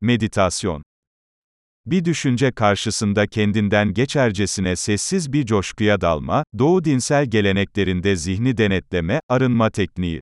Meditasyon bir düşünce karşısında kendinden geçercesine sessiz bir coşkuya dalma, Doğu dinsel geleneklerinde zihni denetleme, arınma tekniği.